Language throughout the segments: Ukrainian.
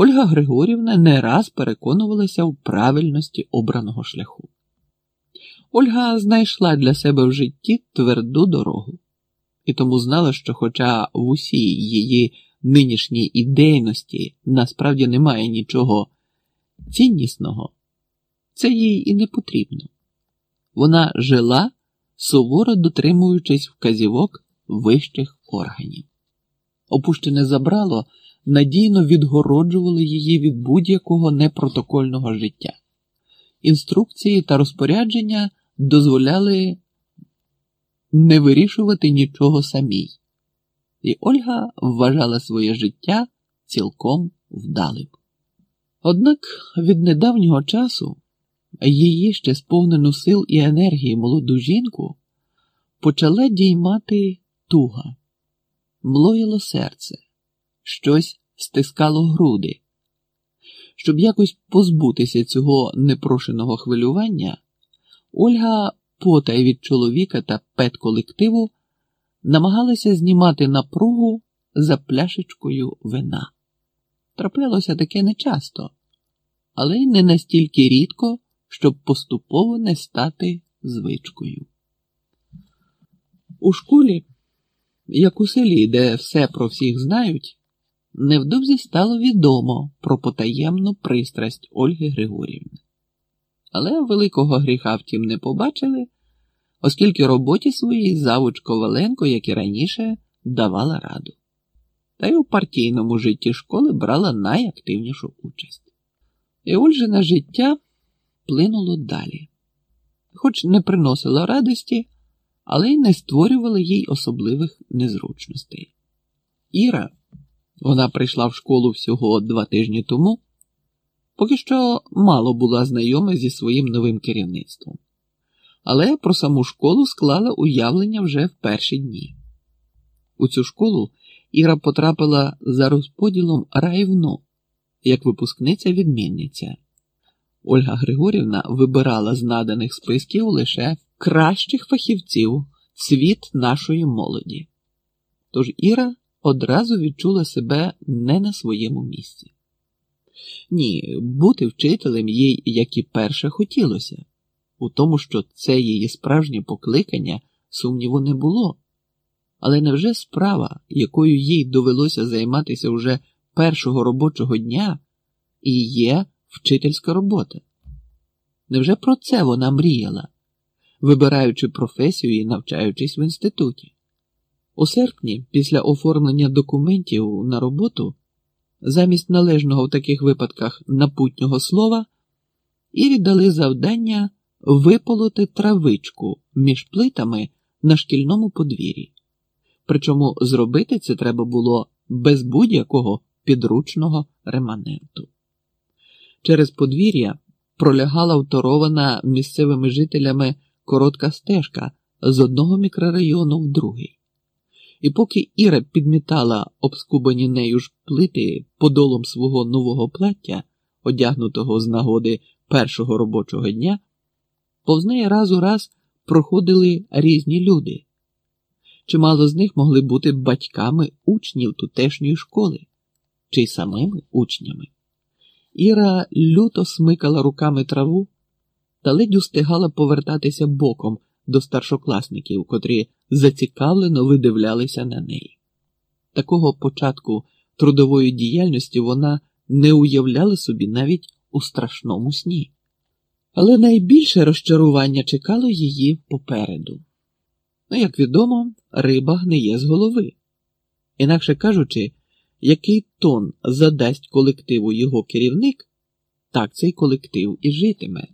Ольга Григорівна не раз переконувалася в правильності обраного шляху. Ольга знайшла для себе в житті тверду дорогу і тому знала, що, хоча в усій її нинішній ідейності насправді немає нічого ціннісного, це їй і не потрібно. Вона жила, суворо дотримуючись вказівок вищих органів. Опущене забрало надійно відгороджувало її від будь-якого непротокольного життя. Інструкції та розпорядження дозволяли не вирішувати нічого самій, і Ольга вважала своє життя цілком вдалим. Однак від недавнього часу її ще сповнену сил і енергії молоду жінку почала діймати туга, млоїло серце, щось стискало груди. Щоб якось позбутися цього непрошеного хвилювання, Ольга, потай від чоловіка та педколективу, намагалася знімати напругу за пляшечкою вина. Траплялося таке нечасто, але й не настільки рідко, щоб поступово не стати звичкою. У школі, як у селі, де все про всіх знають, невдовзі стало відомо про потаємну пристрасть Ольги Григорівни. Але великого гріха втім не побачили, оскільки роботі своїй завуч Коваленко, як і раніше, давала раду. Та й у партійному житті школи брала найактивнішу участь. І Ольжине життя плинуло далі, хоч не приносило радості, але й не створювало їй особливих незручностей. Іра, вона прийшла в школу всього два тижні тому, поки що мало була знайома зі своїм новим керівництвом, але про саму школу склала уявлення вже в перші дні. У цю школу Іра потрапила за розподілом райвно, як випускниця-відмінниця. Ольга Григорівна вибирала з наданих списків лише кращих фахівців світ нашої молоді. Тож Іра одразу відчула себе не на своєму місці. Ні, бути вчителем їй, як і перше, хотілося, у тому, що це її справжнє покликання, сумніву не було. Але невже справа, якою їй довелося займатися вже першого робочого дня, і є вчительська робота? Невже про це вона мріяла, вибираючи професію і навчаючись в інституті? У серпні, після оформлення документів на роботу, замість належного в таких випадках напутнього слова, Ірі дали завдання виполоти травичку між плитами на шкільному подвір'ї. Причому зробити це треба було без будь-якого підручного реманенту. Через подвір'я пролягала вторована місцевими жителями коротка стежка з одного мікрорайону в другий. І поки Іра підмітала обскубані нею ж плити подолом свого нового плаття, одягнутого з нагоди першого робочого дня, повз неї раз у раз проходили різні люди. Чимало з них могли бути батьками учнів тутешньої школи чи самими учнями. Іра люто смикала руками траву та ледь устигала повертатися боком до старшокласників, котрі зацікавлено видивлялися на неї. Такого початку трудової діяльності вона не уявляла собі навіть у страшному сні. Але найбільше розчарування чекало її попереду. Ну, як відомо, риба гниє з голови. Інакше кажучи, який тон задасть колективу його керівник, так цей колектив і житиме.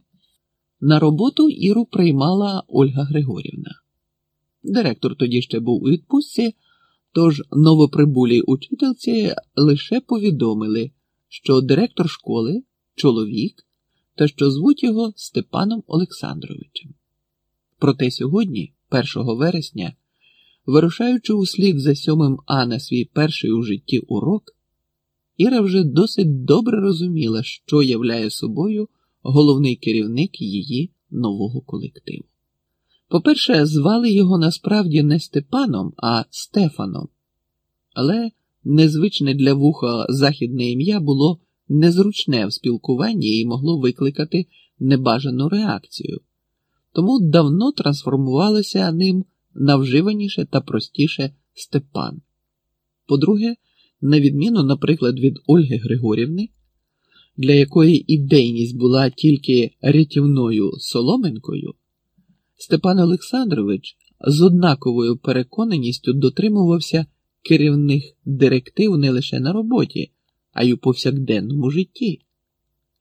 На роботу Іру приймала Ольга Григорівна. Директор тоді ще був у відпустці, тож новоприбулій учительці лише повідомили, що директор школи чоловік та що звуть його Степаном Олександровичем. Проте сьогодні, 1 вересня, вирушаючи услід за сьомим А на свій перший у житті урок, Іра вже досить добре розуміла, що являє собою головний керівник її нового колективу. По-перше, звали його насправді не Степаном, а Стефаном, але незвичне для вуха західне ім'я було незручне в спілкуванні і могло викликати небажану реакцію, тому давно трансформувалося ним на вживаніше та простіше Степан. По-друге, на відміну, наприклад, від Ольги Григорівни, для якої ідейність була тільки рятівною соломинкою, Степан Олександрович з однаковою переконаністю дотримувався керівних директив не лише на роботі, а й у повсякденному житті.